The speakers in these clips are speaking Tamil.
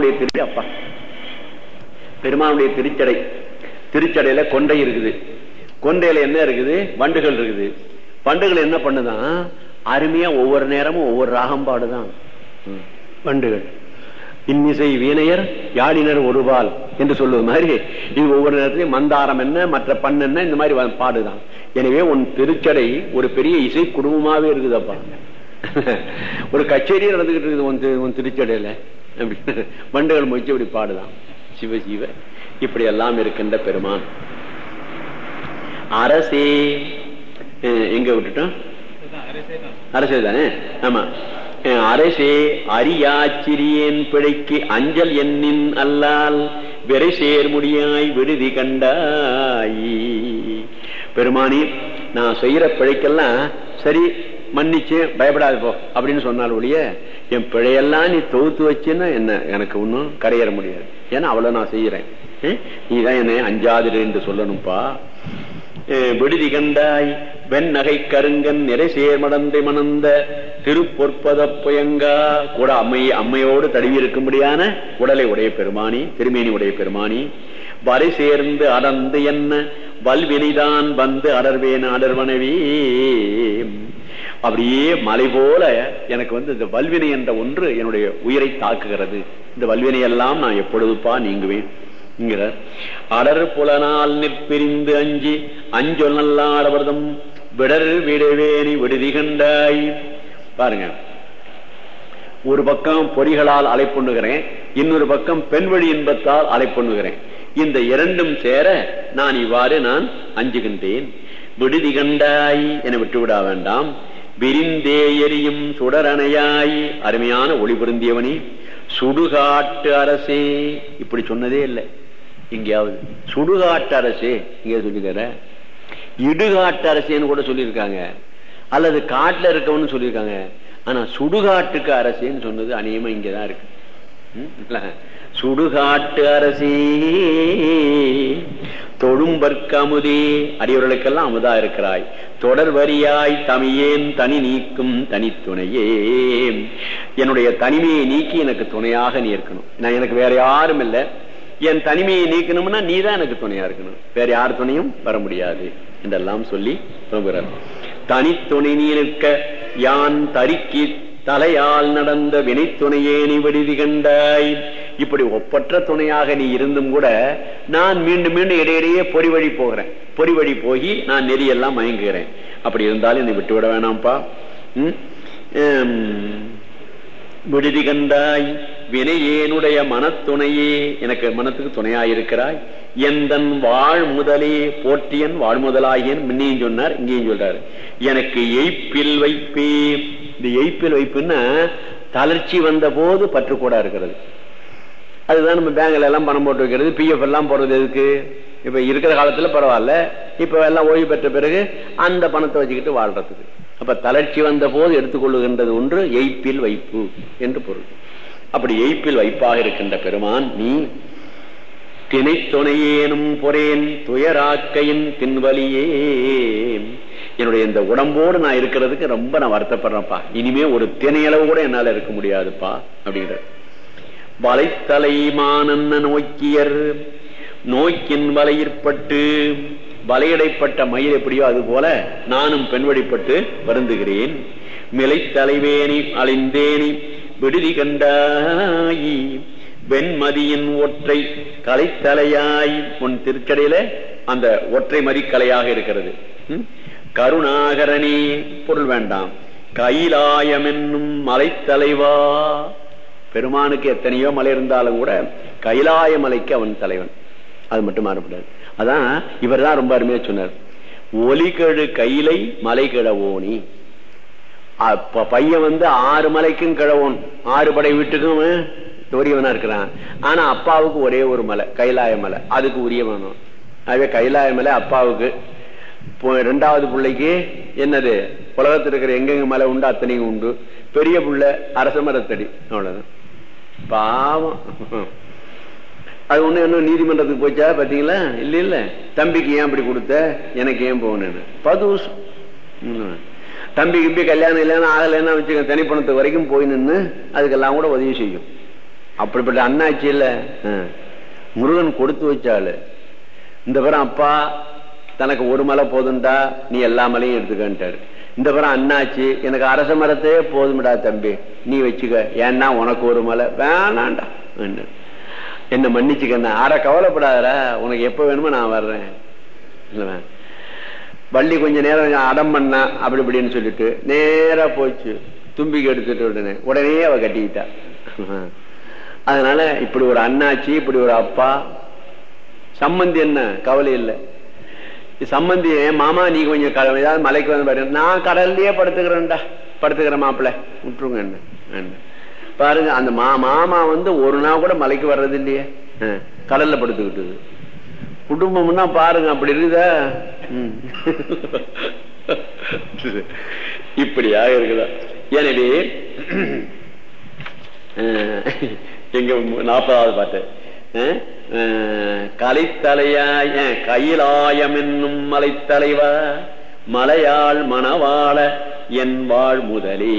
பெருமானுடைய திரு அப்பா. பெருமானுடைய திருச்சடை. திருச்சடையில கொண்டை இருக்குது. கொண்டையில என்ன இருக்குது? வண்டுகள் இருக்குது. வண்டுகள் என்ன பண்ணுதான் அருமையா ஒவ்வொரு நேரமும் ஒவ்வொரு ராகம் பாடுதான். வண்டுகள். இன்னிசை வீணையர் யாழினர் ஒருபால் என்று சொல்லுவது மாதிரி இது ஒவ்வொரு நேரத்திலையும் மந்தாரம் என்ன மற்ற பண்ண என்ன இந்த மாதிரி பாடுதான். எனவே உன் திருச்சடை ஒரு பெரிய இசை குடும்பமாவே இருக்குதப்பா. ஒரு கச்சேரியே நடந்துகிட்டு இருக்குது உன் திருச்சடையில. அப்படி வண்டுகள் முடிச்சு இப்படி பாடுதான். சிவ சிவ இப்படி எல்லாம் இருக்கின்ற பெருமான். அரசே எங்க விட்டுட்டோம்? அரசே தானே ஆமா அரசே அரியாச்சிரியேன் பிழைக்கு அஞ்சல் எண்ணின் அல்லால் விரை சேர் முடியாய் விடுதி கண்டாயி. பெருமானி நான் செய்யற பிழைக்கெல்லாம் சரி மன்னிச்சு பயப்படாது போ அப்படின்னு சொன்னால் ஒழிய என் பிழையெல்லாம் நீ தொகுத்து வச்சுன்னா என்ன? எனக்கு ஒன்றும் கரையேற முடியாது. ஏன்னா அவ்வளவு நான் செய்யறேன். அஹ், நீதான் என்னை அஞ்சாதிரு என்று சொல்லணும்ப்பா விடுதி கண்டாய் வெண்ணகை கருங்கன் நிறை சேர்மடந்தை மணந்த திருப்பொற்பத புயங்கா. கூட அம்மை அம்மையோடு தழுவி இருக்கும்படியான உடலை உடைய பெருமானி திருமேனி உடைய பெருமானி வரை சேர்ந்து அடர்ந்து என்ன வல்வினைதான் வந்து அடர்வேன் அடர்வனவி. அப்படியே மலை போல எனக்கு வந்து இந்த வல்வினை என்ற ஒன்று என்னுடைய உயிரை தாக்குகிறது. இந்த வல்வினை எல்லாம் நான் எப்பொழுதுப்பா நீங்குவேன். அடர் புலனால் நிற்பிரிந்து அஞ்சி அஞ்சொல் நல்லாடவர்தம் விடர் விடவேணி விடுதி கண்டாய் பாருங்க. ஒரு பக்கம் பொறிகளால் அழைப்புண்ணுகிறேன் இன்னொரு பக்கம் பெண் வழி இன்பத்தால் அழைப்புண்ணுகிறேன் இந்த இரண்டும் சேர நான் இவ்வாறு நான் அஞ்சுகின்றேன். விடுதி கண்டாய் என விட்டுவிட வேண்டாம். விரிந்தே எரியும் சுடரணையாய் அருமையான ஒளி பொருந்தியவனே சுடுகாட்டு அரசே. இப்படி சொன்னதே இல்லை. எங்கேயாவது. சுடுகாட்டு அரசே. இங்கே சொல்லிக்கிற இடுகாட்டு அரசேன்னு கூட சொல்லியிருக்காங்க. அல்லது காட்டில் இருக்கவன்னு சொல்லியிருக்காங்க. ஆனா சுடுகாட்டுக்கு அரசேன்னு சொன்னது அநேகமா இங்கதான் இருக்கு. ம், சுடுகாட்டு அரசே. தொழும்பற்கமுதே. அடியவர்களுக்கெல்லாம் அமுதா இருக்கிறாய். தொடர் வரியாய் தமியேன் தனி நீக்கும் தனித்துணையே. என்னுடைய தனிமையை நீக்கி எனக்கு துணையாக நீ இருக்கணும். நான் எனக்கு வேற யாரும் இல்லை. என் தனிமையை நீக்கணும்னா நீ தான் எனக்கு துணையா இருக்கணும். வேற யார் துணையும் வர முடியாது. என்றெல்லாம் சொல்லி சொல்கிறார் தனித்துணை நீ இருக்க யான் தறிக்கி தலையால் நடந்த வினைத்துணையே நீ விடுதி கண்டாய். இப்படி ஒப்பற்ற துணையாக நீ இருந்தும் கூட நான் மீண்டும் மீண்டும் இடையிடையே பொறி வழி போகிறேன். பொறி வழி போய் நான் நெறியெல்லாம் மயங்குகிறேன். அப்படி இருந்தாலும் என்னை விட்டு விட வேணாம்ப்பா உம் விடுதி கண்டாய். வினையேனுடைய மனத்துணையே எனக்கு மனத்துக்கு துணையாயிருக்கிறாய். எந்தன் வாழ் முதலே போற்றியன் வாழ் முதலாகியன் முன்னையும் சொன்னார் இங்கேயும் சொல்றாரு. எனக்கு எய்ப்பில் வைப்பே இந்த எய்ப்பில் வைப்புன்னா தளர்ச்சி வந்த போது பற்றுக்கூடா இருக்கிறது. அதுதான் நம்ம பேங்க்ல எல்லாம் பணம் போட்டு வைக்கிறது பிஎஃப் எல்லாம் போடுறது எதுக்கு? இப்ப இருக்கிற காலத்துல பரவாயில்ல. இப்ப எல்லாம் ஓய்வு பெற்ற பிறகு அந்த பணத்தை வச்சுக்கிட்டு வாழ்றதுக்கு. அப்ப தளர்ச்சி வந்த போது எடுத்துக்கொள்ளுகின்றது ஒன்று எய்ப்பில் வைப்பு என்று பொருள். அப்படி எய்ப்பில் வைப்பாக இருக்கின்ற பெருமான் நீ திணைத்துணையேனும் பொறேன் துயராக்கையின் பின்வலியே என்னுடைய இந்த உடம்போடு நான் இருக்கிறதுக்கு ரொம்ப நான் வருத்தப்படுறேன்ப்பா. இனிமே ஒரு திணையளவு கூட என்னால இருக்க முடியாதுப்பா அப்படிங்கிற வலைத்தலை நோக்கியர் நோக்கின் வலையிற்பட்டு வலையடைப்பட்ட மயில் எப்படியோ அது போல நானும் பெண்வழிப்பட்டு வருந்துகிறேன். மிளைத்தலைவேணி அழிந்தேனி விடுதி கண்டாயி வெண்மதியின் ஒற்றை கலைத்தலையாய் உன் திருக்கடையில அந்த ஒற்றை மதிக்கலையாக இருக்கிறது. கருணாகரணி பொருள் வேண்டாம். கைலாயம் என்னும் மலைத்தலைவா. பெருமானுக்கு எத்தனையோ மலை இருந்தாலும் கூட கைலாய மலைக்கு அவன் தலைவன். அது மட்டும் மாறப்படாது அதான் இவர் தான் ரொம்ப அருமையா சொன்னார். ஒலிகழு கைலை மலை கிழவோனி. அப்ப பையன் வந்து ஆறு மலைக்கும் கிழவோன். ஆறு படை வீட்டுக்கும் உரியவனா இருக்கிறான். ஆனா அப்பாவுக்கு ஒரே ஒரு மலை கைலாய மலை. அதுக்கு உரியவனும். ஆகவே கைலாய மலை அப்பாவுக்கு ரெண்டாவது பிள்ளைக்கு என்னது? உலகத்தில் இருக்கிற எங்கெங்க மலை உண்டு அத்தனையும் உண்டு. பெரிய புள்ள அரச மரத்தடி. அவ்வளவுதான். பாவம். அது ஒண்ணு என்ன நீதிமன்றத்துக்கு போச்சா பாத்தீங்களா? இல்ல இல்ல. தம்பிக்கு ஏன் அப்படி கொடுத்த? எனக்கு ஏன் போகணுன்னு பதுஸ் தம்பி கிம்பி கல்யாணம் இல்லைன்னா ஆகலைன்னா வச்சுக்க தனிப்பணத்து வரைக்கும் போய் நின்று அதுக்கெல்லாம் கூட உதவி செய்யும். அப்படிப்பட்ட அண்ணாச்சி இல்ல ஆ. முருகன் கொடுத்து வச்சாளு. இந்த பிறம் அப்பா தனக்கு ஒரு மலை போதும்டா நீ எல்லா மலையும் எடுத்துக்கன்ட்டாரு. இந்த படம் அண்ணாச்சி எனக்கு அரச மரத்தே போதும்டா தம்பி. நீ வச்சுக்க. ஏன்னா உனக்கு ஒரு மலை வேணாண்டா என்ன மன்னிச்சுக்கண்ணா. ஆற கவலைப்படாதடா. உனக்கு எப்ப வேணுமோ நான் வர்றேன். இல்ல வள்ளி கொஞ்ச நேரம் அடம் பண்ணா அப்படி இப்படின்னு சொல்லிட்டு நேரா போச்சு. தும்பிக்கு எடுத்துட்டு உடனே. உடனே அவ கட்டிக்கிட்டா. அதனால இப்படி ஒரு அண்ணாச்சி இப்படி ஒரு அப்பா. சம்மந்தி என்ன? கவலை இல்லை. சம்பந்தி மாமா நீ கொஞ்சம் க- ஏதாவது மலைக்கு வந்து பாரு. நான் கடல்லயே படுத்துக்கிறேன்டா. படுத்துக்கிறேன் மாப்பிள்ள. விட்டுருங்க என்ன பாருங்க அந்த மா மாமா வந்து ஒரு நாள் கூட மலைக்கு வர்றது இல்லையே ஆ, கடல்ல படுத்துக்கிட்டு குடும்பம்னா பாருங்க அப்படி இருக்குதா? ம். இப்படியாக இருக்குதா எனவே எங்க நாற்பதாவது பாட்டு. கலைத்தலையாய கையிலாயம் என்னும் மலைத்தலைவா மலையாள் மணவாள என் வாழ் முதலே.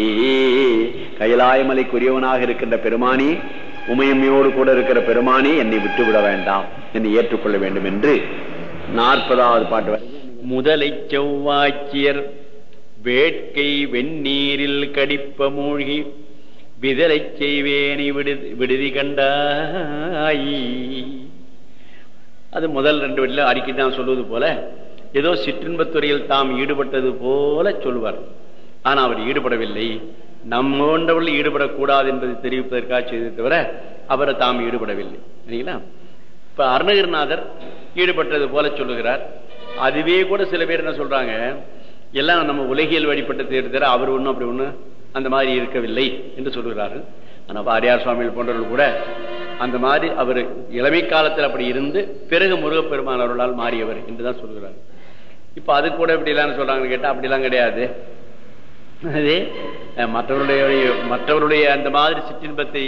கைலாயமலைக்குரியவனாக இருக்கின்ற பெருமானி உமையம்மையோடு கூட இருக்கிற பெருமானி என்னை விட்டு விட வேண்டாம் என்னை ஏற்றுக்கொள்ள வேண்டும் என்று நாற்பதாவது பாட்டு முதலை செவ்வாய்ச்சியர் வேட்கை வெந்நீரில் கடிப்ப மூழ்கி விதலை செய்வேனை விடுதி விடுதி கண்டாய். அது முதல் ரெண்டு வீட்டில் அடிக்கடி தான் சொல்வது போல ஏதோ சிற்றின்பத்துறையில் தாம் ஈடுபட்டது போல சொல்லுவார் ஆனா அவர் ஈடுபடவில்லை. நம்மோன்றவர்கள் ஈடுபடக்கூடாது என்பதை தெரிவிப்பதற்காக செய்ததை தவிர அவரை தாம் ஈடுபடவில்லை. சரிங்களா? இப்ப அருணகிரிநாதர் ஈடுபட்டது போல சொல்லுகிறார். அதுவே கூட சில பேர் என்ன சொல்றாங்க? எல்லாம் நம்ம உலகியல் வழிபட்ட தேர்தல் அவர் ஒண்ணும் அப்படி ஒண்ணு. அந்த மாதிரி இருக்கவில்லை என்று சொல்லுகிறார்கள். ஆனா வாரியார் சுவாமிகள் போன்றவர்கள் கூட அந்த மாதிரி அவர் இளமை காலத்தில் அப்படி இருந்து பிறகு முருகப்பெருமான் அவர்களால் மாறியவர் என்றுதான் சொல்கிறார் இப்ப அது கூட இப்படி எல்லாம் சொல்றாங்கன்னு கேட்டா அப்படிலாம் கிடையாது. அது அஹ், மற்றவருடைய மற்றவருடைய அந்த மாதிரி சிற்றின்பத்தை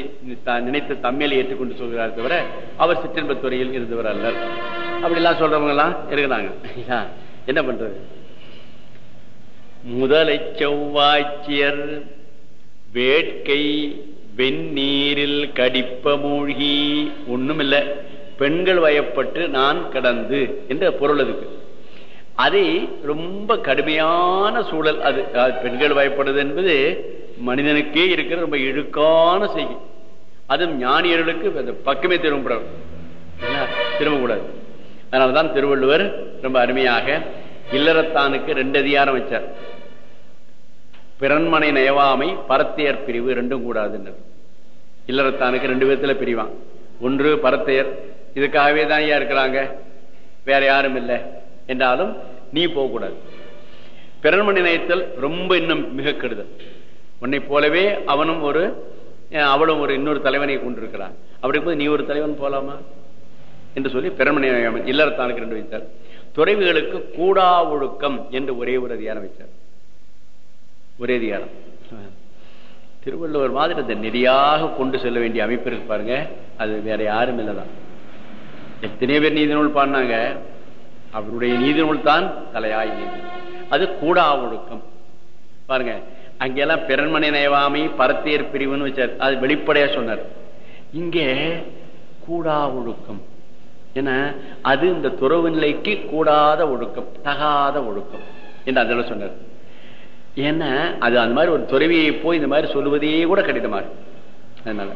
நினைத்து தம்மையில் ஏற்றுக்கொண்டு சொல்கிறார் தவிர அவர் சிற்றின்பத்துறையில் இருந்தவர் அல்லர். அப்படிலாம் சொல்றவங்க எல்லாம் இருக்கிறாங்க என்ன பண்றது? முதலை செவ்வாய்ச்சியர். வேட்கை வெந்நீரில் கடிப்ப மூழ்கி. ஒண்ணுமில்ல பெண்கள் வயப்பட்டு நான் கடந்து என்ற பொருள் அதுக்கு. அது ரொம்ப கடுமையான சூழல் அது. பெண்கள் வயப்படுது என்பது மனிதனுக்கே இருக்கிற ரொம்ப இழுக்கான செய்தி அதுவும் ஞானியர்களுக்கு பக்கமே திரும்பக்கூடாது திரும்பக்கூடாது. அதனாலதான் திருவள்ளுவர் ரொம்ப அருமையாக இல்லறத்தானுக்கு ரெண்டு அதிகாரம் வச்சார். பிறன்மனை நயவாமை பரத்தையர் பிரிவு ரெண்டும் கூடாதுன்னு இல்லறத்தானுக்கு ரெண்டு விதத்துல பிரிவான். ஒன்று பரத்தையர் இதுக்காகவே தான் இருக்கிறாங்க. வேற யாரும் இல்லை. என்றாலும் நீ போகக்கூடாது பிறன்மனை நயத்தல் ரொம்ப இன்னும் மிக கெடுதல். உன்னை போலவே அவனும் ஒரு அஹ், அவளும் ஒரு இன்னொரு தலைவனை கொண்டிருக்கிறான். அப்படி இருக்கும்போது நீ ஒரு தலைவன் போலாமா? என்று சொல்லி பிறமனை இல்லறத்தானுக்கு ரெண்டு வைத்தார் துறைவுகளுக்கு கூடா ஒழுக்கம் என்று ஒரே ஒரு அதிகாரம் வைத்தார் ஒரே அதிகாரம் திருவள்ளுவர் மாதிரி அந்த நெறியாக கொண்டு செல்ல வேண்டிய அமைப்பு இருக்கு பாருங்க. அது வேற யாரும் இல்லைதான். எத்தனை பேர் நீதி நூல் பாடினாங்க. அவருடைய நீதி நூல் தான் தலையாய் நீதி அது கூடா ஒழுக்கம். பாருங்க அங்கெல்லாம் பிறன்மனை நயவாமை பரத்தியர் பிரிவுன்னு வச்சார். அது வெளிப்படையா சொன்னார். இங்கே கூடா ஒழுக்கம். ஏன்னா அது இந்த துறவு நிலைக்கு கூடாத ஒழுக்கம் தகாத ஒழுக்கம் என்று அதில் சொன்னார். ஏன்னா அது அந்த மாதிரி ஒரு துறவியை போய் இந்த மாதிரி சொல்லுவதே கூட கடினமா இருக்கு. அதனால.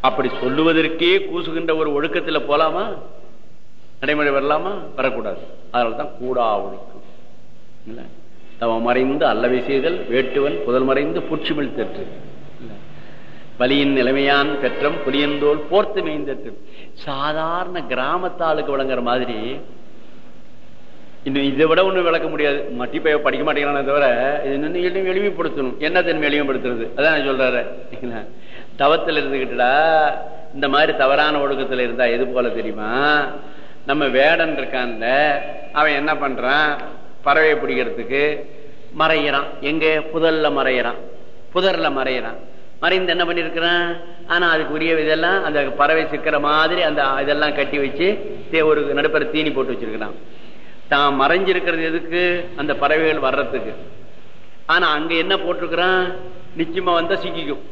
அப்படி சொல்லுவதற்கே கூசுகின்ற ஒரு ஒழுக்கத்துல போலாமா? நடைமுறை வரலாமா? வரக்கூடாது. அதனாலதான் கூடா ஒழுக்கம். இல்ல? தவ மறைந்து அல்லவை செய்தல் வேட்டுவன் புதல் மறைந்து புற்றுமிழ் தெற்று. வலியின் நிலைமையான் பெற்றம் புலியந்தோல் போர்த்து மேய்ந்தற்று. சாதாரண கிராமத்தாளுக்கு விளங்குற மாதிரி இன்னும் இதை விட ஒண்ணு விளக்க முடியாது. மட்டி பைய படிக்க மாட்டேங்கிறானே தவிர இது இன்னும் எளிமைப்படுத்தணும். என்ன தன்மை எளிமைப்படுத்துறது? அதான் நான் சொல்றாரு. தவத்துல தவத்தில் இருந்துகிட்டுடா இந்த மாதிரி தவறான ஒழுக்கத்துல இருந்தா எது போல தெரியுமா? நம்ம வேடன் இருக்கான்ல அவன் என்ன பண்றான்? பறவையை பிடிக்கிறதுக்கு மறையிறான். எங்க? புதல்ல மறையிறான். புதர்ல மறையிறான். மறைந்து என்ன பண்ணிருக்கிறான்? ஆனா அதுக்கு உரிய இதெல்லாம் அந்த பறவை சிக்கிற மாதிரி அந்த இதெல்லாம் கட்டி வச்சு தே- ஒரு நடுப்பற தீனி போட்டு வச்சிருக்கிறான். தான் மறைஞ்சிருக்கிறது எதுக்கு? அந்த பறவைகள் வர்றதுக்கு. ஆனா அங்க என்ன போட்டிருக்கிறான்? நிச்சயமா வந்தா சிக்கிக்கும்.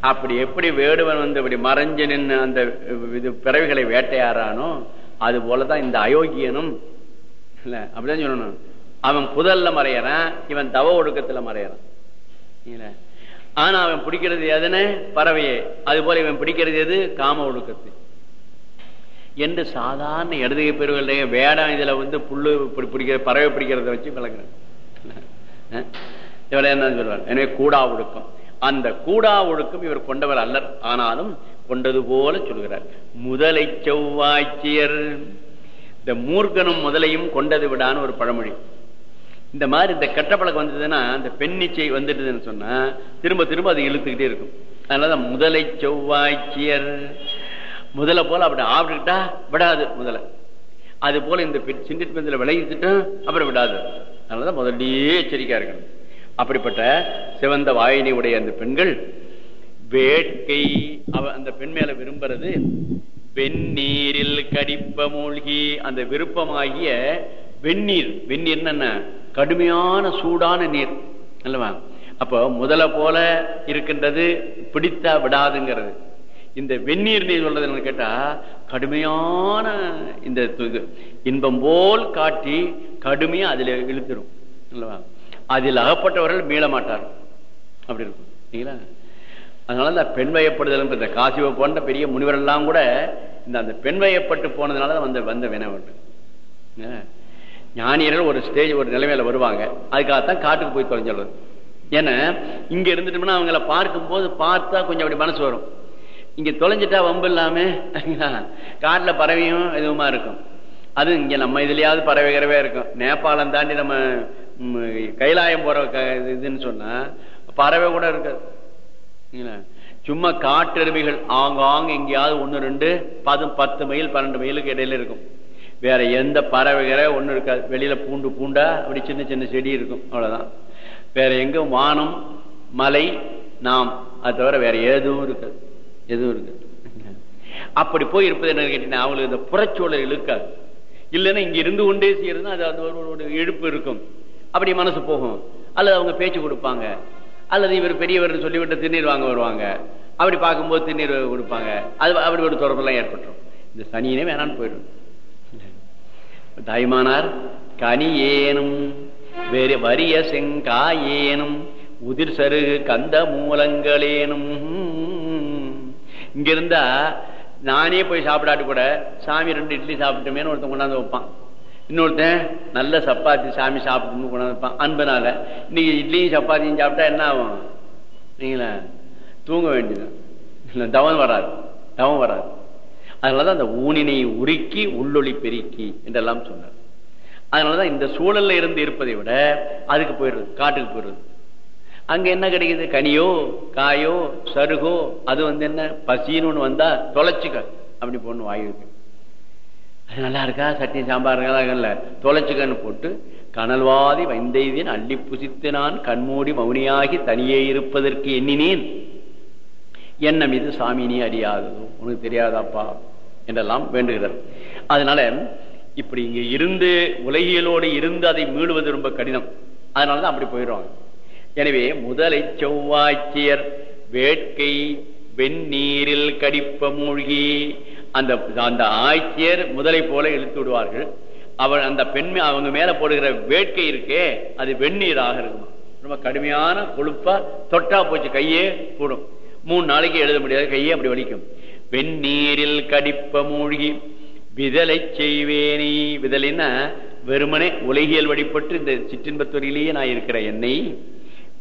அப்படி எப்படி வேடுவன் வந்து இப்படி மறைஞ்சு நின்று அந்த இது பிறவிகளை வேட்டையாடுறானோ அது போலதான் இந்த அயோக்கியனும் இல்ல அப்படிதான் சொல்லணும். அவன் புதல்ல மறையறான் இவன் தவ ஒடுக்கத்துல மறையறான். ஆனா அவன் பிடிக்கிறது எதுன்னு? பறவையே. அது போல இவன் பிடிக்கிறது எது? காம ஒடுக்கத்தை. என்று சாதாரண இடதுகை பெருவர்களுடைய வேடம் இதுல வந்து புல்லு பிடிக்கிற பறவை பிடிக்கிறத வச்சு விளங்குறேன் இவரை என்ன சொல்வார் எனவே கூடா ஒழுக்கம் அந்த கூடா ஒழுக்கம் இவர் கொண்டவர் அல்லர். ஆனாலும் கொண்டது போல சொல்கிறார். முதலை செவ்வாய்ச்சியர் இந்த மூர்க்கனும் முதலையும் கொண்டது விடான்னு ஒரு பழமொழி. இந்த மாதிரி இந்த கெட்ட பழக்கம் வந்ததுன்னா இந்த பெண்ணிச்சை வந்துட்டுதுன்னு சொன்னா திரும்ப திரும்ப அது இழுத்துக்கிட்டே இருக்கும். அதனாலதான் முதலை செவ்வாய்ச்சியர் முதல போல அப்படி ஆப்பிட்டுக்கிட்டா விடாது முதல்ல அது போல இந்த சிண்டிட் பந்தில விளையிட்டுட்டும் அப்புறம் விடாது. அதனாலதான் முதல்லயே எச்சரிக்கையா இருக்கணும். அப்படிப்பட்ட சிவந்த வாயினை உடைய அந்த பெண்கள் வேட்கை அவ அந்த பெண் மேல விரும்புறது வெந்நீரில் கடிப்ப மூழ்கி அந்த விருப்பமாகிய வெந்நீர். வெந்நீர் என்ன கடுமையான சூடான நீர். அல்லவா? அப்போ முதல போல இருக்கின்றது பிடித்தா விடாதுங்கிறது. இந்த வெந்நீர் நீர் சொல்றது என்ன கேட்டா கடுமையான இந்த இன்பம் போல் காட்டி கடுமையா அதுல இழுத்துரும். அல்லவா? அதில் அகப்பட்டவர்கள் மீள மாட்டார். அப்படி இருக்கும். சரிங்களா அதனால இந்த பெண் வயப்படுதல் இந்த காசிவ போன்ற பெரிய முனிவர் எல்லாம் கூட இந்த அந்த பெண் வயப்பட்டு போனதுனால தான் வந்த வந்த வினவட்டு ஞானியர்கள் ஒரு ஸ்டேஜ் ஒரு நிலைமையில வருவாங்க. அதுக்காகத்தான் காட்டுக்கு போய் தொலைஞ்சிடுறது ஏன்னா இங்க இருந்துட்டோம்னா அவங்கள பார்க்கும்போது பார்த்தா கொஞ்சம் அப்படி மனசு வரும். இங்க தொலைஞ்சிட்டா வம்பு இல்லாம காட்டுல பறவையும் எதுவுமா இருக்கும். அது இங்க நம்ம இதுலயாவது பறவை கிரவே இருக்கும். நேபாளம் தாண்டி நம்ம கைலாயம் போற க- இதுன்னு சொன்னா பறவை கூட இருக்காது. சும்மா காட்டெருமைகள் ஆங்காங்க எங்கேயாவது ஒன்று ரெண்டு பது பத்து மைல் பன்னெண்டு மைலுக்கு இடையில இருக்கும். வேற எந்த பறவைகிற ஒன்றும் இருக்காது. வெளியில பூண்டு பூண்டா அப்படி சின்ன சின்ன செடி இருக்கும். அவ்வளவுதான். வேற எங்கும் வானம் மலை நாம் அது தவிர வேற எதுவும் இருக்காது. எதுவும் இருக்கு அப்படி போய் இருப்பது என்ன கேட்டீங்கன்னா அவங்களுக்கு இந்த புறச்சூழல் இழுக்காது. இல்லைன்னா இங்க இருந்து கொண்டே செய்யறதுன்னா அது அது ஒரு இழுப்பு இருக்கும். அப்படி மனசு போகும். அல்லது அவங்க பேச்சு கொடுப்பாங்க. அல்லது இவர் பெரியவர் சொல்லிவிட்டு திருநீர் வாங்க வருவாங்க. அப்படி பார்க்கும்போது திருநீர் கொடுப்பாங்க. அது அப்படி ஒரு தொடர்பெல்லாம் ஏற்பட்டுரும். இந்த சனியினே வேணான்னு போயிடும். தாய்மானார் கனி ஏனும் வேறு வரிய செங்காயேனும் உதிர் சருகு கந்த மூலங்களேனும் இங்க இருந்தா நானே போய் சாப்பிடாட்டு கூட சாமி ரெண்டு இட்லி சாப்பிட்டுமேனு ஒருத்தன் கொண்டாந்து வைப்பான். இன்னொருத்தன் நல்ல சப்பாத்தி சாமி சாப்பிட்டு கொண்டாந்து வைப்பான். அன்பனால. இன்னைக்கு இட்லியும் சப்பாத்தியும் சாப்பிட்டா என்ன ஆகும்? நீங்களா தூங்க வேண்டியது. தவம் வராது. தவம் வராது. அதனாலதான் அந்த ஊனினை உருக்கி உள்ளொளி பெருக்கி என்றெல்லாம் சொன்னார். அதனாலதான் இந்த சூழல்ல இருந்து இருப்பதை விட அதுக்கு போயிடுறது காட்டுக்கு போயிடுறது. அங்க என்ன கிடைக்குது? கனியோ காயோ சருகோ அது வந்து என்ன? பசின்னு ஒண்ணு வந்தா தொலைச்சுக்க. அப்படி பொண்ணு வாங்கிருக்கு அது நல்லா இருக்கா? சட்னி சாம்பார் இல்ல. தொலைச்சுக்கன்னு போட்டு கனல்வாதி வைந்தெய்தின் அள்ளி புசித்து நான் கண்மூடி மௌனியாகி தனியே இருப்பதற்கு எண்ணினேன். எண்ணம் இது சாமினி அறியாததோ? உனக்கு தெரியாதாப்பா? என்றெல்லாம் வேண்டுகிறார். அதனால இப்படி இங்க இருந்து உலகியலோடு இருந்து அதை மீடுவது ரொம்ப கடினம். அதனாலதான் அப்படி போயிடுவாங்க எனவே முதலை செவ்வாய்ச்சியர் வேட்கை வெந்நீரில் கடிப்ப மூழ்கி அந்த அந்த ஆய்ச்சியர் முதலை போல இழுத்து விடுவார்கள். அவள் அந்த பெண்மை அவங்க மேல போடுகிற வேட்கை இருக்கே அது வெந்நீராக இருக்கும்? ரொம்ப கடுமையான கொழுப்பா தொட்டா போச்சு கையே கூடும். மூணு நாளைக்கு எழுத முடியாது கையே அப்படி வலிக்கும். வெந்நீரில் கடிப்ப மூழ்கி விதலை செய்வேனி. விதலைன்னா வெறுமனே உலகியல் வழிபட்டு இந்த சிற்றின்பத்துறையிலேயே நான் இருக்கிற என்னை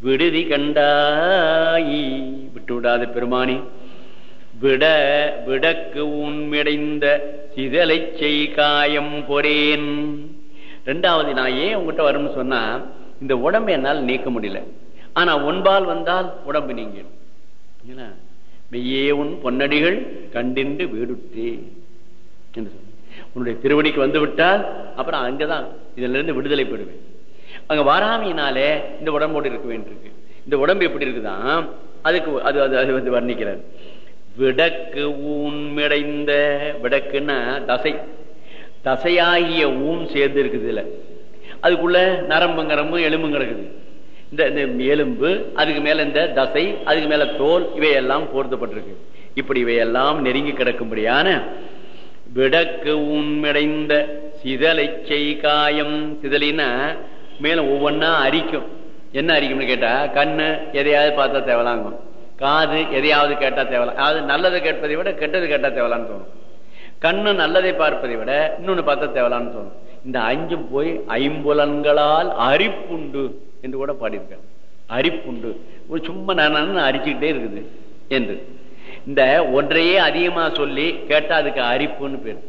விடுதி கண்டாயி. விட்டு விடாத பெருமானி. விட விடக்கு உண்மிடைந்த சிதலை செய் காயம் பொறேன். ரெண்டாவது நான் ஏன் உங்ககிட்ட வரும்னு சொன்னா இந்த உடம்பு என்னால் நீக்க முடியல. ஆனா ஒன்பால் வந்தால் உடம்பு நீங்கிடும். என்ன? மெய்யே உன் பொன்னடிகள் கண்டின்று வீடுற்றே. என்று உன்னுடைய திருவடிக்கு வந்து விட்டால் அப்புறம் அங்கதான் இதுல இருந்து விடுதலை பெறுவேன். அங்க வராமையினாலே இந்த உடம்போடு இருக்க வேண்டியிருக்கு இந்த உடம்பு எப்படி இருக்குதான் அதுக்கு அது அது அது வந்து வர்ணிக்கிறார். விடக்கு ஊன்மிடைந்த விடக்குன்னா தசை. தசையாகிய ஊன் சேர்ந்து இருக்குது இதுல. அதுக்குள்ள நரம்பு கரம்பு எலும்பு கிடக்குது. இந்த இந்த எலும்பு அதுக்கு மேல இந்த தசை அதுக்கு மேல தோல் இவையெல்லாம் போர்த்தப்பட்டிருக்கு. இப்படி இவையெல்லாம் நெருங்கி கிடக்கும்படியான விடக்கு உண்மைடைந்த சிதலை செய் காயம் சிதலின்னா மேல ஒவ்வொன்னா அரிக்கும். என்ன அரிக்கும்னு கேட்டா கண்ணு எதையாவது பார்த்தா தேவலாங்கும். காது எதையாவது கேட்டா தேவலாம். அதாவது நல்லதை கேட்பதை விட கெட்டது கேட்டா தேவலான்னு தோணும். கண்ணு நல்லதை பார்ப்பதை விட இன்னொன்னு பார்த்தா தேவலான்னு தோணும். இந்த அஞ்சும் போய் ஐம்புலன்களால் அரிப்புண்டு என்று கூட பாடியிருக்கேன் அரிப்புண்டு. ஒரு சும்மா நான் அரிச்சுக்கிட்டே இருக்குது. என்று. இந்த ஒன்றையே அதிகமா சொல்லி கேட்டா அதுக்கு அரிப்புன்னு பேர்.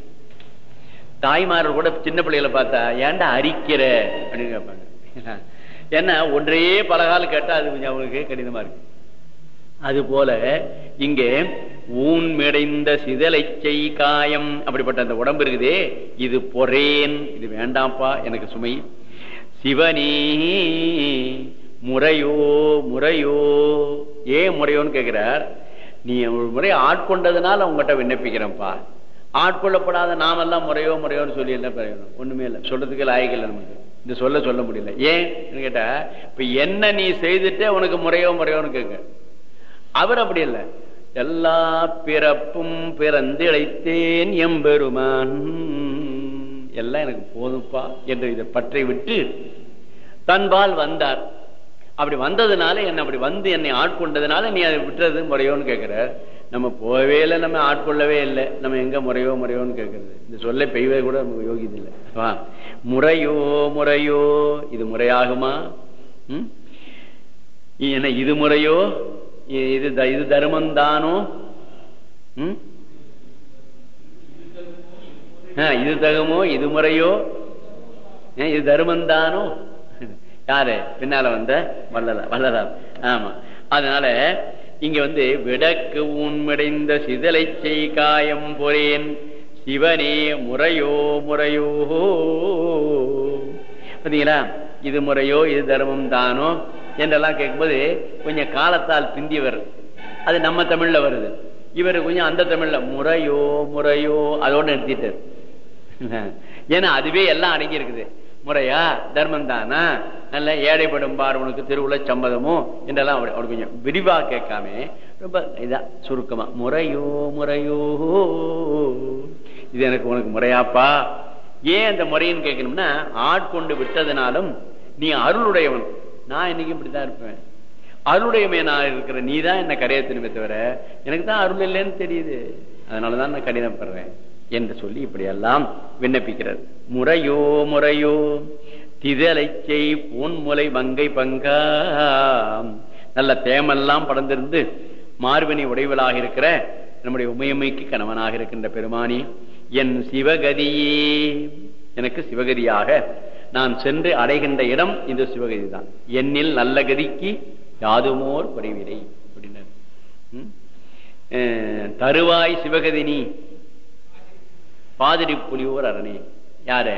தாய்மார்கள் கூட சின்ன பிள்ளைகளை பார்த்தா ஏன்டா அரிக்கிற? அப்படின்னு கேட்பாங்க. ஏன்னா ஒன்றையே பலகாலம் கேட்டா அது கொஞ்சம் அவங்களுக்கு கடினமா இருக்கு. அது போல இங்கே ஊன் சிதலைச்சை செய் காயம் அப்படிப்பட்ட அந்த உடம்பு இருக்குதே இது பொறேன் இது வேண்டாம்ப்பா எனக்கு சுமை. சிவனே முறையோ முறையோ. ஏன் முறையோன்னு கேட்கிறார்? நீ ஒரு முறை ஆட்கொண்டதுனால உங்ககிட்ட விண்ணப்பிக்கிறேன்ப்பா. ஆட்கொள்ளப்படாத நாமெல்லாம் முறையோ முறையோன்னு சொல்லி என்ன பிரயோஜனம் ஒண்ணுமே இல்லை. சொல்றதுக்கு லாயக்கில்லை நமக்கு. இந்த சொல்ல சொல்ல முடியல. ஏன்? கேட்டா இப்ப என்ன நீ செய்துட்டே உனக்கு முறையோ முறையோன்னு கேட்க. அவர் அப்படி இல்லை. எல்லா பிறப்பும் பிறந்து இழைத்தேன் எம்பெருமான். எல்லாம் எனக்கு போதும்ப்பா என்று இதை பற்றி விட்டு தன்பால் வந்தார். அப்படி வந்ததுனால என்ன அப்படி வந்து என்னை ஆட்கொண்டதுனால நீ அதை விட்டுறது முறையோன்னு கேட்கிற. நம்ம போகவே இல்லை நம்ம ஆட்கொள்ளவே இல்லை. நம்ம எங்க முறையோ முறையோன்னு கேட்கறது. இந்த சொல்ல பெய்வே கூட நமக்கு யோகிது இல்லை முறையோ முறையோ இது முறையாகுமா? என்ன இது முறையோ? இது இது தர்மம் தானோ? இது தகுமோ இது முறையோ? இது தர்மம் தானோ? யாரு? பின்னால வந்த வல்லதா வல்லதா ஆமா. அதனால இங்க வந்து விடக்கு உண்மடைந்த சிதலை செய் காயம் பொறேன் சிவனே முறையோ முறையோ. பார்த்தீங்களா இது முறையோ இது தர்மம் தானோ என்றெல்லாம் கேட்கும்போது கொஞ்சம் காலத்தால் பிந்தியவர் அது நம்ம தமிழ்ல வருது. இவர் கொஞ்சம் அந்த தமிழ்ல முறையோ முறையோ அதோட நிறுத்திட்டார். ஏன்னா அதுவே எல்லாம் அடங்கி இருக்குது முறையா? தர்மம் தானா நல்ல ஏழைப்படும் பார் உனக்கு திருவுள்ள சம்மதமோ என்றெல்லாம் அவர் கொஞ்சம் விரிவா கேட்காம. ரொம்ப இதா சுருக்கமா. முறையோ முறையோ. இது எனக்கு உனக்கு முறையாப்பா? ஏன் அந்த முறைன்னு கேட்கணும்னா ஆட்கொண்டு விட்டதுனாலும் நீ அருளுடையவன். நான் இன்னைக்கு இப்படிதான் இருப்பேன். அருளுடையமே நான் இருக்கிற நீ தான் என்ன கரையத்தினுமே தவிர எனக்கு தான் அருள் இல்லைன்னு தெரியுது. அதனாலதான் நான் கடினப்படுறேன். என்று சொல்லி இப்படியெல்லாம் விண்ணப்பிக்கிறார் முறையோ முறையோ திதலை செய் பூன்முலை மங்கை பங்கா நல்ல தேமெல்லாம் படர்ந்திருந்து மார்பனி உடைவலாக இருக்கிற நம்முடைய உமையமைக்கு கணவனாக இருக்கின்ற பெருமானி என் சிவகதியே. எனக்கு சிவகதியாக நான் சென்று அடைகின்ற இடம் இந்த சிவகதி தான் என்னில் நல்ல கதிக்கு யாதுமோர் குறைவிலை அப்படின்னாரு. தருவாய் சிவகதினி பாதிரி புலியூர் அரணி. யாரு?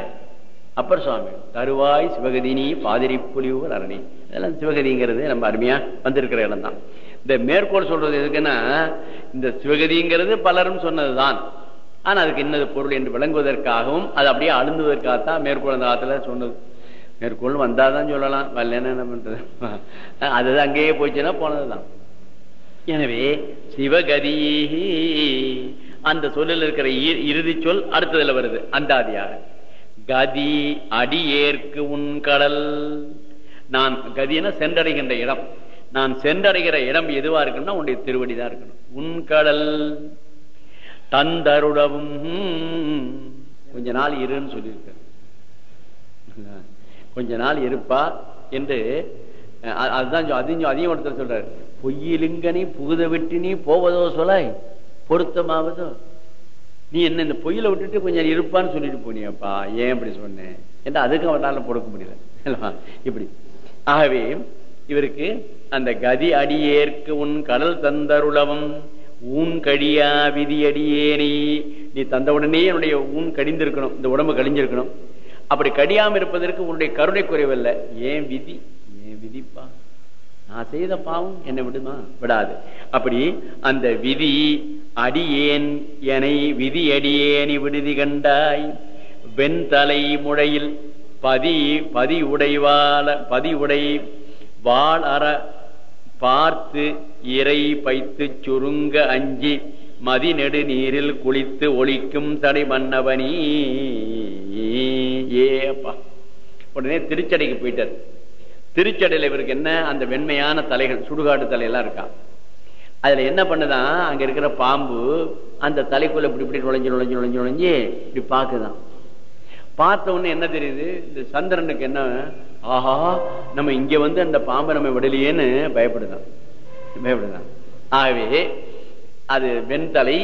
அப்பர் சுவாமி தருவாய் சிவகதினி பாதிரி புலியூர் அரணி. இதெல்லாம் சிவகதிங்கிறது நம்ம அருமையா வந்திருக்கிற இடம் தான் இந்த மேற்கோள் சொல்றது எதுக்குன்னா இந்த சிவகதிங்கிறது பலரும் சொன்னதுதான். ஆனா அதுக்கு என்னது பொருள் என்று விளங்குவதற்காகவும் அது அப்படியே அழுந்துவதற்காகத்தான் மேற்கோள் அந்த காலத்துல சொன்னது. மேற்கோள் வந்தாதான் சொல்லலாம் வரலன்னா என்ன பண்றது? அது அங்கேயே போச்சுன்னா போனதுதான். எனவே சிவகதி அந்த சொல்லில் இருக்கிற இறுதி சொல் அடுத்ததுல வருது. அந்தாதியாக. கதி அடியேற்கு உன் கடல். நான் கதின சென்றடைகின்ற இடம். நான் சென்றடைகிற இடம் எதுவா இருக்கணும்னா உன்னுடைய திருவடி தான் இருக்கணும். உன் கடல். தந்தருடவும். கொஞ்ச நாள் இருன்னு சொல்லியிருக்க கொஞ்ச நாள் இருப்பா என்று அதுதான் அதையும் அதையும் ஒருத்தர் சொல்றாரு. பொய்யிலுங்கனி புகுத விட்டு போவதோ சொலாய் பொருத்தமாவது? நீ என்ன இந்த பொய்யில விட்டுட்டு கொஞ்சம் இருப்பான்னு சொல்லிட்டு போனியப்பா. ஏன் இப்படி சொன்னேன்? என்று அதுக்கு அவனால பொறுக்க முடியல. இப்படி. ஆகவே இவருக்கு அந்த கதி அடியேற்க உன் கடல் தந்தருளவம் ஊன் கடியா விதி அடியேனி. நீ தந்த உடனே என்னுடைய ஊன் கடிந்திருக்கணும் இந்த உடம்பு கழிஞ்சிருக்கணும். அப்படி கடியாம இருப்பதற்கு உன்னுடைய கருணை குறைவல்ல. ஏன் விதி? ஏன் விதிப்பா? நான் செய்த பாவம் என்னை விடுமா? விடாது. அப்படி அந்த விதி அடியேன் எனை விதி அடியேனி விடுதி கண்டாய். வெண்தலை முழையில் பதி பதி உடைவாள பதி உடை வாழ் அற பார்த்து இறை பைத்து சுருங்க அஞ்சி மதிநெடு நீரில் குளித்து ஒளிக்கும் தடை மன்னவனி. ஏப்பா உடனே திருச்சடைக்கு போயிட்டார். திருச்சடையில் இவருக்கு என்ன? அந்த வெண்மையான தலைகள் சுடுகாடு தலையெல்லாம் இருக்கான் அதுல என்ன பண்ணுதான் அங்க இருக்கிற பாம்பு அந்த தலைக்குள்ள இப்படி இப்படி நுழைஞ்சு நுழைஞ்சு நுழைஞ்சு நுழைஞ்சு இப்படி பாக்குதான் பார்த்த உடனே என்ன தெரியுது? இந்த சந்திரனுக்கு என்ன? ஆஹா நம்ம இங்க வந்து அந்த பாம்பை நம்ம விடலையேன்னு பயப்படுதான். பயப்படுதான். ஆகவே அது வெண்தலை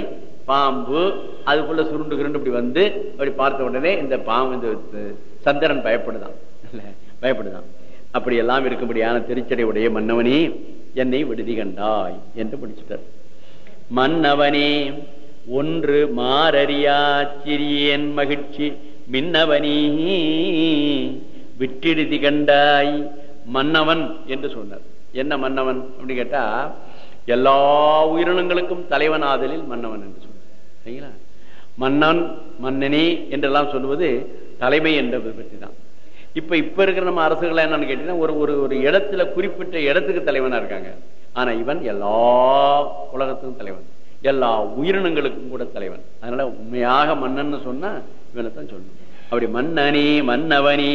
பாம்பு அதுக்குள்ள சுருண்டு கிருண்டு இப்படி வந்து அப்படி பார்த்த உடனே இந்த பாம்பு இந்த சந்திரன் பயப்படுதான். இல்ல பயப்படுதான். அப்படி எல்லாம் இருக்கும்படியான திருச்சடை உடைய மன்னவனே என்னை விடுதி கண்டாய் என்று முடிச்சுட்டார். மன்னவனே ஒன்று மாறறியா மகிழ்ச்சி. மின்னவனே விட்டிடுதி கண்டாய் மன்னவன் என்று சொன்னார். என்ன மன்னவன் அப்படின்னு கேட்டா எல்லா உயிரினங்களுக்கும் தலைவன் ஆதலில் மன்னவன் என்று சொன்னார். சரிங்களா? மன்னன் மன்னனே என்றெல்லாம் சொல்லுவது தலைமை என்பது பற்றி தான் இப்ப இப்ப இருக்கிற நம்ம அரசுகள் என்னன்னு கேட்டீங்கன்னா ஒரு ஒரு ஒரு இடத்துல குறிப்பிட்ட இடத்துக்கு தலைவனா இருக்காங்க. ஆனா இவன் எல்லா உலகத்துக்கும் தலைவன். எல்லா உயிரினங்களுக்கும் கூட தலைவன். அதனால உண்மையாக மன்னன் சொன்னா இவனை தான் சொல்லணும். அப்படி மன்னனி மன்னவனி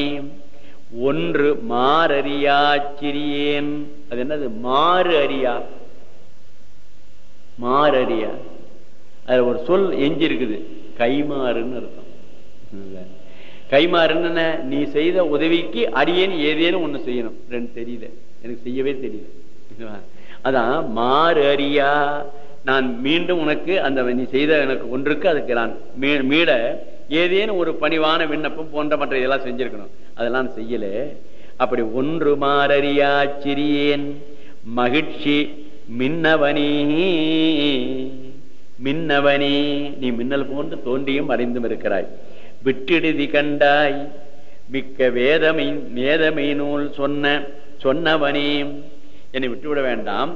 ஒன்று மாறறியா சிறியேன். அது என்னது? மாறு அறியா மாறறியா? அதுல ஒரு சொல் எஞ்சி இருக்குது கைமாறுன்னு அர்த்தம். கைமாறுன்னு நீ செய்த உதவிக்கு அடியேன் ஏதேனும் ஒண்ணு செய்யணும். ரெண்டு தெரியல. எனக்கு செய்யவே தெரியல. அதான் மாறு அறியா. நான் மீண்டும் உனக்கு அந்த நீ செய்த எனக்கு ஒன்றுக்கு அதுக்கு நான் மீட ஏதேனும் ஒரு பணிவான விண்ணப்பம் போன்ற மற்ற இதெல்லாம் செஞ்சிருக்கணும். அதெல்லாம் செய்யல. அப்படி ஒன்று மாறறியா சிறியேன். மகிழ்ச்சி மின்னவனே. மின்னவனே. நீ மின்னல் போன்று தோன்றியும் அறிந்தும் இருக்கிறாய். விட்டிடுதி கண்டாய். மிக்க வேதமை வேதமை நூல் சொன்ன சொன்னவனே. என்னை விட்டுவிட வேண்டாம்.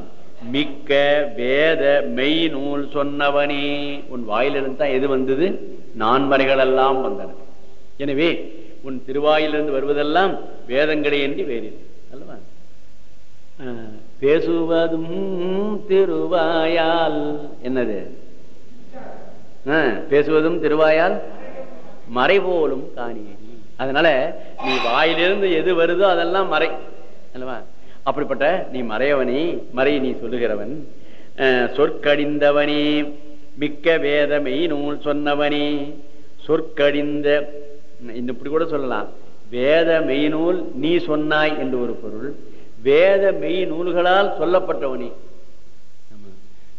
மிக்க வேத மெய் நூல் சொன்னவனே. உன் வாயிலிருந்து தான் எது வந்தது? நான்மறைகள் எல்லாம் வந்தன. எனவே உன் திருவாயிலிருந்து வருவதெல்லாம் வேதங்களே என்று வேறு அல்லவா? பேசுவதும் திருவாயால். என்னது? பேசுவதும் திருவாயால்? மறை போலும் காணியடி. அதனால நீ வாயிலிருந்து எது வருதோ அதெல்லாம் மறை. அல்லவா? அப்படிப்பட்ட நீ மறையவனே மறை நீ சொல்லுகிறவன். சொற்கடிந்தவனே மிக்க வேதமை நூல் சொன்னவனே. சொற்கடிந்த இப்படி கூட சொல்லலாம். வேத மெய்நூல் நீ சொன்னாய் என்று ஒரு பொருள். வேத மெய் நூல்களால் சொல்லப்பட்டவனே.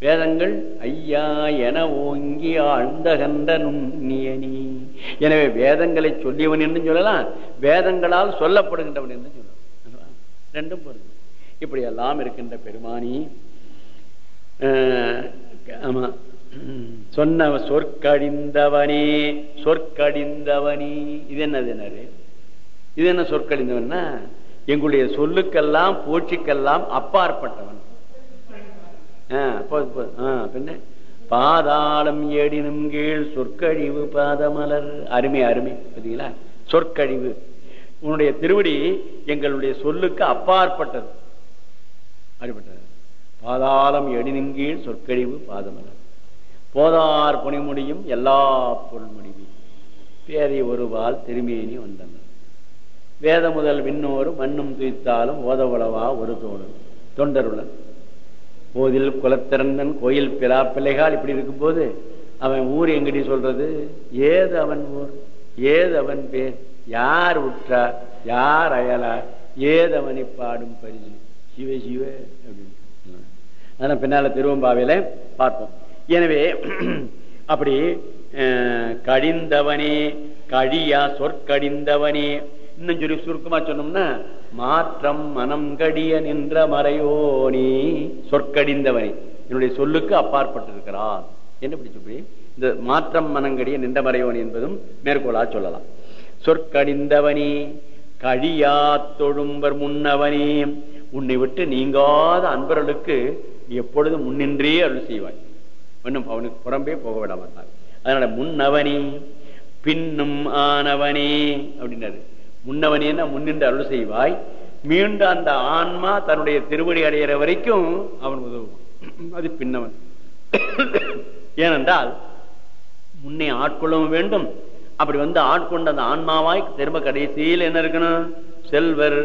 வேதங்கள் ஐயா என ஓங்கி ஆழ்ந்தகன்ற நுண்ணியனி எனவே வேதங்களை சொல்லியவன் என்று சொல்லலாம் வேதங்களால் சொல்லப்படுகின்றவன் என்று சொல்லலாம். ரெண்டும் பொருள் இப்படி எல்லாம் இருக்கின்ற பெருமானி ஆமா சொன்ன சொற்கடிந்தவனே சொற்கடிந்தவனே இது என்னது என்னது? இது என்ன சொற்கடிந்தவன்னா எங்களுடைய சொல்லுக்கெல்லாம் போற்றிக்கெல்லாம் அப்பாற்பட்டவன். போது போது பின்ன? பாதாளம் ஏடினும் கீழ் சொற்கழிவு பாதமலர். அருமை அருமை பார்த்தீங்களா சொற்கழிவு. உன்னுடைய திருவடி எங்களுடைய சொல்லுக்கு அப்பாற்பட்டது. அப்படிப்பட்டது. பாதாளம் எடினும் கீழ் சொற்கழிவு பாதமலர். போதார் புனிமுடியும் எல்லா பொருள் முடிவும் பேரை ஒருவால் திருமேனி வந்தனர். வேத முதல் விண்ணோரு மண்ணும் துய்த்தாலும் ஓதவுளவா ஒரு தோணும் தொண்டருடன் போதில் குலத்திறந்தன் கோயில் பிலா பிள்ளைகால் இப்படி இருக்கும்போது அவன் ஊர் எங்கடி சொல்றது? ஏது அவன் ஊர்? ஏது அவன் பேர்? யார் உற்றார் யார் அயலார் ஏதவனை பாடும் பரிசு சிவ சிவ அப்படின்னு. அதனால் பின்னால திருவம்பாவையில பார்ப்போம். எனவே அப்படி கடிந்தவனே கழியா சொற்கடிந்தவனே இன்னும் சொல்லி சுருக்கமா சொன்னோம்னா மாற்றம் மனம் கடிய நின்ற மறையோனி சொற்கடிந்தவனை. என்னுடைய சொல்லுக்கு அப்பாற்பட்டிருக்கிறார். என்று பிடிச்சு இந்த மாற்றம் மனங்கடிய நின்ற மறையோனி என்பதும் மேற்கோளா சொல்லலாம். சொற்கடிந்தவனே கழியா தொழும்பர் முன்னவனே. உன்னை விட்டு நீங்காத அன்பர்களுக்கு எப்பொழுதும் முன்னின்றே அருள் செய்வாய். ஒன்னும் அவனுக்கு புறம்பே போக விட மாட்டார் அதனால முன்னவனே பின்னும் ஆனவனே அப்படின்னாரு. முன்னவனேன்னா முன்னின்று அருள் செய்வாய். மீண்டும் அந்த ஆன்மா தன்னுடைய திருவடி அடையிற வரைக்கும் அவன் உதவுவான். அது பின்னவன். ஏனென்றால் முன்னே ஆட்கொள்ளவும் வேண்டும். அப்படி வந்து ஆட்கொண்ட அந்த ஆன்மாவாய் திரும்ப கடைசியில் என்ன இருக்கணும்? செல்வர்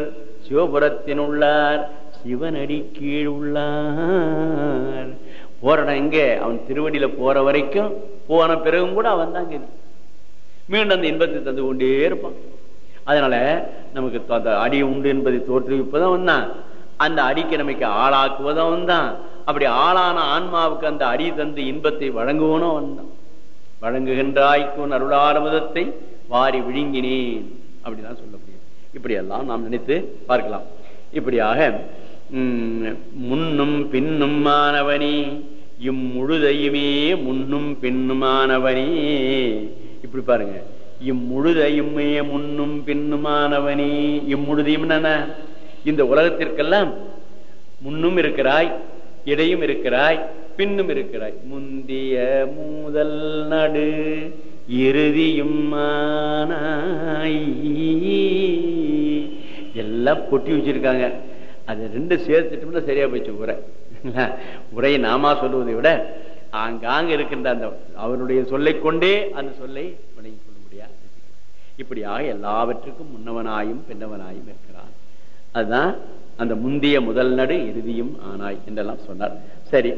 சிவபுரத்தின் உள்ளார் சிவனடி கீழ் உள்ளார். போறடம் எங்கே எங்க அவன் திருவடியில போற வரைக்கும் போன பிறகும் கூட அவன் தான் மீண்டும் அந்த இன்பத்தை தந்து கொண்டே இருப்பான். அதனால நமக்கு அந்த அடி உண்டு என்பதை தோற்றுவிப்பதும் வந்தான் அந்த அடிக்கு நமக்கு ஆளாக்குவதும் வந்தான் அப்படி ஆளான ஆன்மாவுக்கு அந்த அடி தந்து இன்பத்தை வழங்குவனும் வந்தான் வழங்குகின்றாய்க்கும் அருளாரமுதத்தை வாரி விழுங்கினேன். அப்படிதான் சொல்ல முடியும் இப்படியெல்லாம் நாம் நினைத்து பார்க்கலாம். இப்படியாக முன்னும் பின்னும் மாணவனி இம்முழுதையுமே முன்னும் பின்னுமானவனே இப்படி பாருங்க. இம்முழுதையுமே முன்னும் பின்னுமானவனே. இம்முழுதையும் இந்த உலகத்திற்கெல்லாம் முன்னும் இருக்கிறாய் இடையும் இருக்கிறாய் பின்னும் இருக்கிறாய். முந்திய மூதல் நடு இறுதியும் எல்லாம் கொட்டி வச்சிருக்காங்க. அது ரெண்டு சேர்த்துட்டோம்னா சரியா போச்சு உரை. உரையை நாமா சொல்லுவதை விட ஆங்காங்க இருக்கின்ற அந்த அவருடைய சொல்லை கொண்டே அந்த சொல்லை வணங்கி இப்படியாக எல்லாவற்றுக்கும் முன்னவனாயும் பின்னவனாயும் இருக்கிறான். அதுதான் அந்த முந்திய முதல் நடு இறுதியும் ஆனாய் என்றெல்லாம் சொன்னார். சரி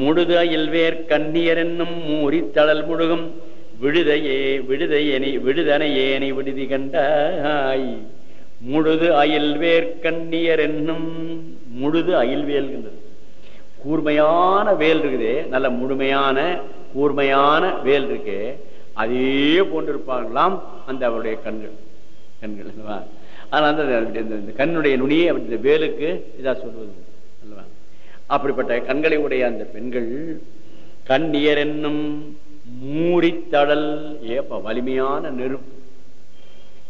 முழுத இல்வேர் கண்ணியர் என்னும் மூறி தளல் முழுகும் விடுதையே விடுதையனை விடுதனை ஏனை விடுதி கண்டாய். முழுது அயல்வேர் கண்ணியர் என்னும் முழுது அயல்வேல்கின்றது கூர்மையான வேல் இருக்குது நல்ல முழுமையான கூர்மையான வேல் இருக்கு. அதே போன்றிருப்பார்களாம் அந்த அவருடைய கண்கள். கண்கள் அல்லவா? ஆனால் அந்த கண்ணுடைய நுனியை இந்த வேலுக்கு இதாக சொல்வது அல்லவா? அப்படிப்பட்ட கண்களை உடைய அந்த பெண்கள் கண்ணியர் என்னும் மூடித்தடல் ஏப்ப வலிமையான நெருப்பு.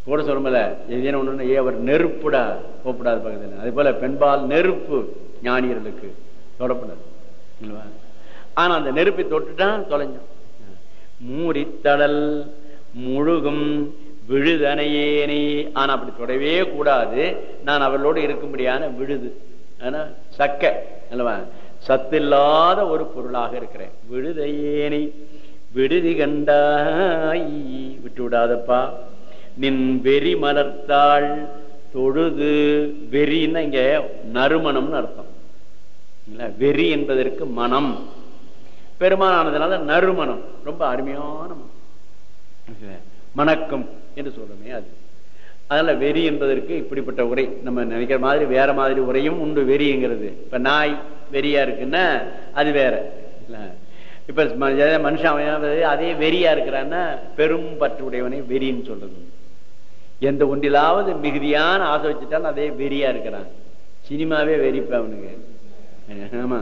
கூட சொல்லல எதேனும் ஒண்ணு ஏ அவர் நெருப்புடா போப்படாது பக்கத்தில். அதே போல பெண்பால் நெருப்பு ஞானியர்களுக்கு தொடப்படாது ஆனா அந்த நெருப்பை தொட்டுட்டான் தொலைஞ்சான். மூடித்தடல் முழுகும் விழுதனையேனே ஆனா அப்படி தொடவே கூடாது. நான் அவளோடு இருக்கும்படியான விழுது. ஆனா சக்க அல்லவா? சத்தில்லாத ஒரு பொருளாக இருக்கிறேன். விழுதையேனை விடுதி கண்டாய் விட்டு விடாதப்பா நின் வெறி மலர்த்தாள் தொழுது வெறின்னு இங்க நறுமணம்னு அர்த்தம். வெறி என்பதற்கு மனம். பெருமானானதுனால நறுமணம். ரொம்ப அருமையான மணக்கம் என்று சொல்றோமே அது. அதனால வெறி என்பதற்கு இப்படிப்பட்ட உரை நம்ம நினைக்கிற மாதிரி வேற மாதிரி உரையும் உண்டு வெறிங்கிறது. இப்ப நாய் வெறியா இருக்குன்னா அது வேற. இப்ப மனுஷன் அதே வெறியா இருக்கிறான்னா பெரும் பற்று உடையவனை வெறின்னு சொல்றது. எந்த ஒன்றிலாவது மிகுதியான ஆசை வச்சுட்டாலும் அதே வெறியா இருக்கிறான். சினிமாவே வெறிப்ப அவனுக்கு. ஆமா.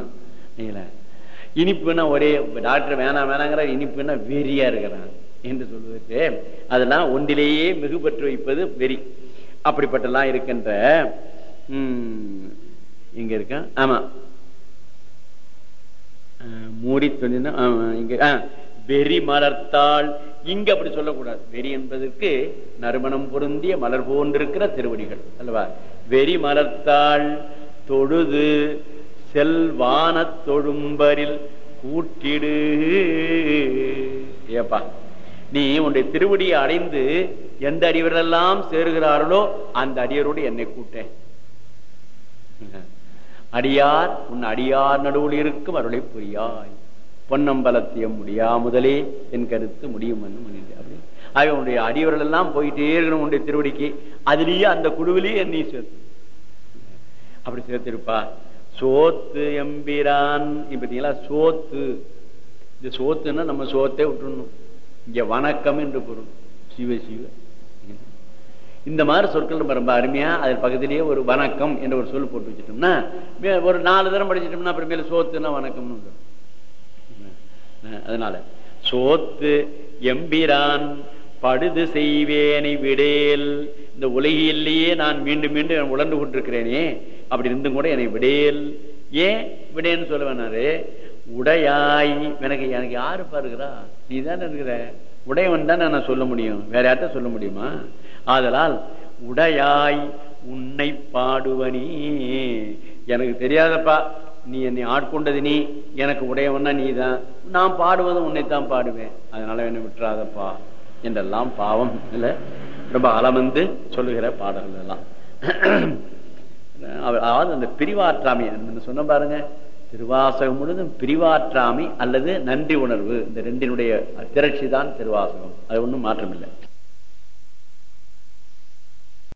இனிப்புன்னா ஒரே டாக்டர் வேணாம் வேணாங்கிற இனிப்புன்னா வெறியா இருக்கிறான் என்று சொல்வதற்கு அதெல்லாம் ஒன்றிலேயே மிகுபற்று வைப்பது வெறி. அப்படிப்பட்டலாம் இருக்கின்ற உம் இங்க இருக்க? ஆமா. மூடி துணினா இங்க வெறி மலர்த்தாள் இங்க அப்படி சொல்லக்கூடாது. வெறி என்பதற்கு நறுமணம் பொருந்திய மலர் போன்றிருக்கிற திருவடிகள் அல்லவா? வெறி மலர்த்தாள் தொழுது செல்வான தொழும்பரில் கூட்டிடு. ஏப்பா நீ உன்னுடைய திருவடியை அடைந்து எந்த அடிவரெல்லாம் சேருகிறார்களோ அந்த அடியரோடு என்னை கூட்டேன் அடியார் உன் அடியார் நடுவில் இருக்கும் அருளை புரியாய். பொன்னம்பலத்தியம் முடியா முதலே என் கருத்து முடியும் அப்படி. ஆக உன்னுடைய அடியவர்கள் எல்லாம் போயிட்டே இருக்கணும் உன்னுடைய திருவடிக்கு. அதுலயே அந்த குழுவிலேயே என்னையும் சேர்த்து. அப்படி சேர்த்திருப்பா. சோத்து எம்பிரான். பார்த்தீங்களா சோத்து. இந்த சோத்துன்னா நம்ம சோத்தே விட்டுடணும் இங்க வணக்கம் என்று பொருள். சிவ சிவ. இந்த மாதிரி சொற்கள் நம்ம ரொம்ப அருமையா அதன் பக்கத்திலேயே ஒரு வணக்கம் என்ற ஒரு சொல் போட்டு வச்சுட்டோம்னா ஒரு நாலு தரம் படிச்சிட்டோம்னா அப்புறமேல சோத்துனா வணக்கம்னு அதனால சோத்து எம்பிரான் படுது செய்வேனை விடேல். இந்த உலகிலேயே நான் மீண்டும் மீண்டும் உழந்து கொண்டிருக்கிறேனே. அப்படி இருந்தும் கூட என்னை விடேல். ஏன் விடேன்னு சொல்ல வேணாரு? உடையாய். எனக்கு எனக்கு யாரு பாருகிறா? நீ தானே இருக்கிற. உடையவன் தான் நான் சொல்ல முடியும். வேற யார்ட்ட சொல்ல முடியுமா? ஆதலால் உடையாய் உன்னை பாடுவனி. எனக்கு தெரியாதப்பா நீ என்னை ஆட்கொண்டது நீ. எனக்கு உடையவன்னா நீ தான் நான் பாடுவதும் உன்னைத்தான் பாடுவேன். அதனால என்னை விட்டுறாதப்பா. என்றெல்லாம் பாவம் இல்லை? ரொம்ப அலமந்து சொல்லுகிற பாடல்கள் எல்லாம். அதாவது அந்த பிரிவாற்றாமை சொன்ன பாருங்க திருவாசகம் முழுதும் பிரிவாற்றாமை அல்லது நன்றி உணர்வு. இந்த ரெண்டினுடைய திரட்சி தான் திருவாசகம். அது ஒன்றும் மாற்றம் இல்லை